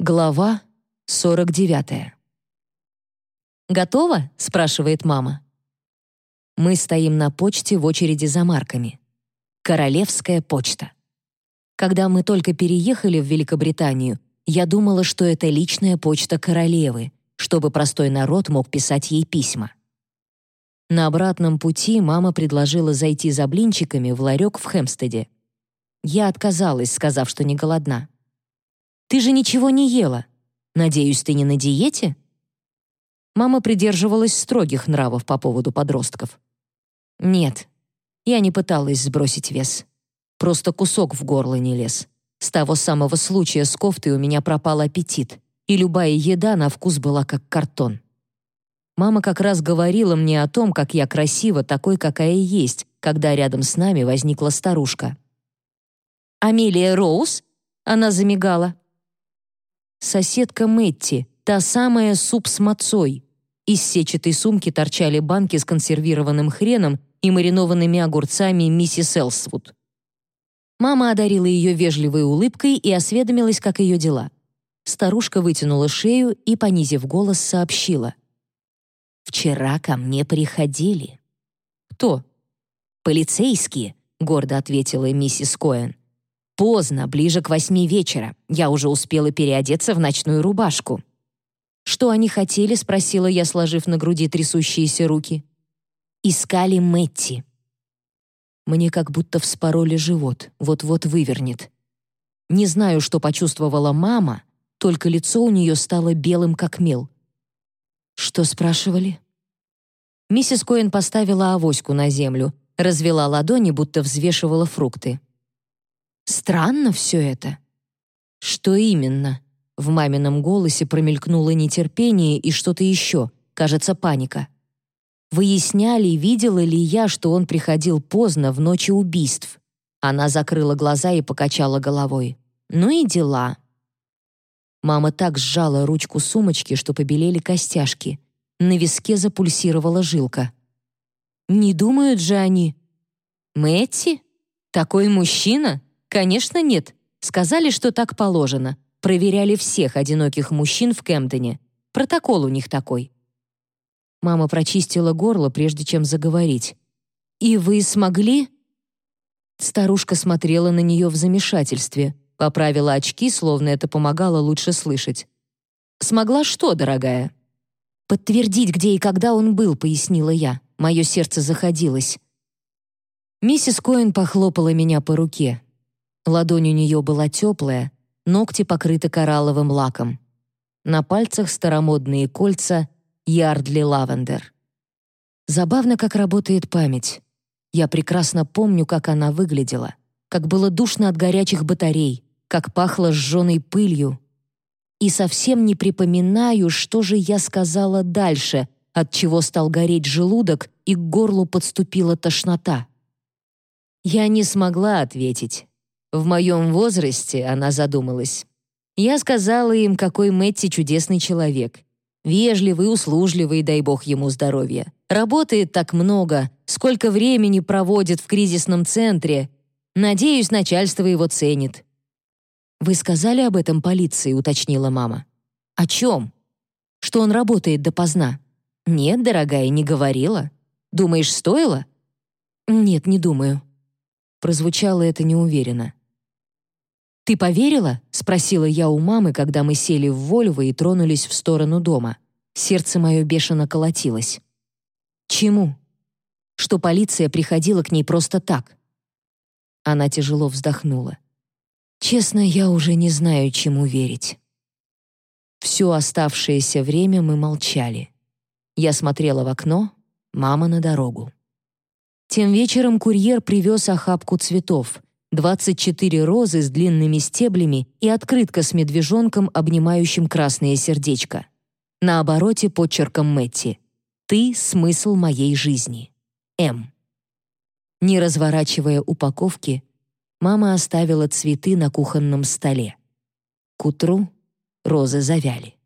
Глава 49. «Готово?» — спрашивает мама. Мы стоим на почте в очереди за марками. Королевская почта. Когда мы только переехали в Великобританию, я думала, что это личная почта королевы, чтобы простой народ мог писать ей письма. На обратном пути мама предложила зайти за блинчиками в ларек в Хэмстеде. Я отказалась, сказав, что не голодна. Ты же ничего не ела. Надеюсь, ты не на диете?» Мама придерживалась строгих нравов по поводу подростков. «Нет, я не пыталась сбросить вес. Просто кусок в горло не лез. С того самого случая с кофтой у меня пропал аппетит, и любая еда на вкус была как картон. Мама как раз говорила мне о том, как я красива такой, какая есть, когда рядом с нами возникла старушка. «Амелия Роуз?» Она замигала. Соседка Мэтти, та самая суп с мацой. Из сетчатой сумки торчали банки с консервированным хреном и маринованными огурцами миссис Элсвуд. Мама одарила ее вежливой улыбкой и осведомилась, как ее дела. Старушка вытянула шею и, понизив голос, сообщила. «Вчера ко мне приходили». «Кто?» «Полицейские», — гордо ответила миссис Коэн. Поздно, ближе к восьми вечера. Я уже успела переодеться в ночную рубашку. «Что они хотели?» — спросила я, сложив на груди трясущиеся руки. «Искали Мэтти». Мне как будто вспороли живот, вот-вот вывернет. Не знаю, что почувствовала мама, только лицо у нее стало белым, как мел. «Что спрашивали?» Миссис Коэн поставила авоську на землю, развела ладони, будто взвешивала фрукты. Странно все это. Что именно? В мамином голосе промелькнуло нетерпение и что-то еще, кажется, паника. Выясняли, видела ли я, что он приходил поздно в ночи убийств. Она закрыла глаза и покачала головой. Ну и дела. Мама так сжала ручку сумочки, что побелели костяшки. На виске запульсировала жилка. Не думают же они. Мэтти? Такой мужчина? Конечно, нет. Сказали, что так положено. Проверяли всех одиноких мужчин в Кемптоне. Протокол у них такой. Мама прочистила горло, прежде чем заговорить. «И вы смогли?» Старушка смотрела на нее в замешательстве, поправила очки, словно это помогало лучше слышать. «Смогла что, дорогая?» «Подтвердить, где и когда он был», — пояснила я. Мое сердце заходилось. Миссис Коэн похлопала меня по руке. Ладонь у нее была теплая, ногти покрыты коралловым лаком. На пальцах старомодные кольца Ярдли Лавендер. Забавно, как работает память. Я прекрасно помню, как она выглядела, как было душно от горячих батарей, как пахло сжженной пылью. И совсем не припоминаю, что же я сказала дальше, от чего стал гореть желудок и к горлу подступила тошнота. Я не смогла ответить, в моем возрасте, она задумалась. Я сказала им, какой Мэтти чудесный человек. Вежливый, услужливый, дай бог ему здоровья. Работает так много, сколько времени проводит в кризисном центре. Надеюсь, начальство его ценит. «Вы сказали об этом полиции?» — уточнила мама. «О чем?» «Что он работает допоздна». «Нет, дорогая, не говорила. Думаешь, стоило?» «Нет, не думаю». Прозвучало это неуверенно. «Ты поверила?» — спросила я у мамы, когда мы сели в Вольво и тронулись в сторону дома. Сердце мое бешено колотилось. «Чему?» «Что полиция приходила к ней просто так». Она тяжело вздохнула. «Честно, я уже не знаю, чему верить». Все оставшееся время мы молчали. Я смотрела в окно, мама на дорогу. Тем вечером курьер привез охапку цветов — 24 розы с длинными стеблями и открытка с медвежонком, обнимающим красное сердечко. На обороте подчерком Мэтти. «Ты — смысл моей жизни. М». Не разворачивая упаковки, мама оставила цветы на кухонном столе. К утру розы завяли.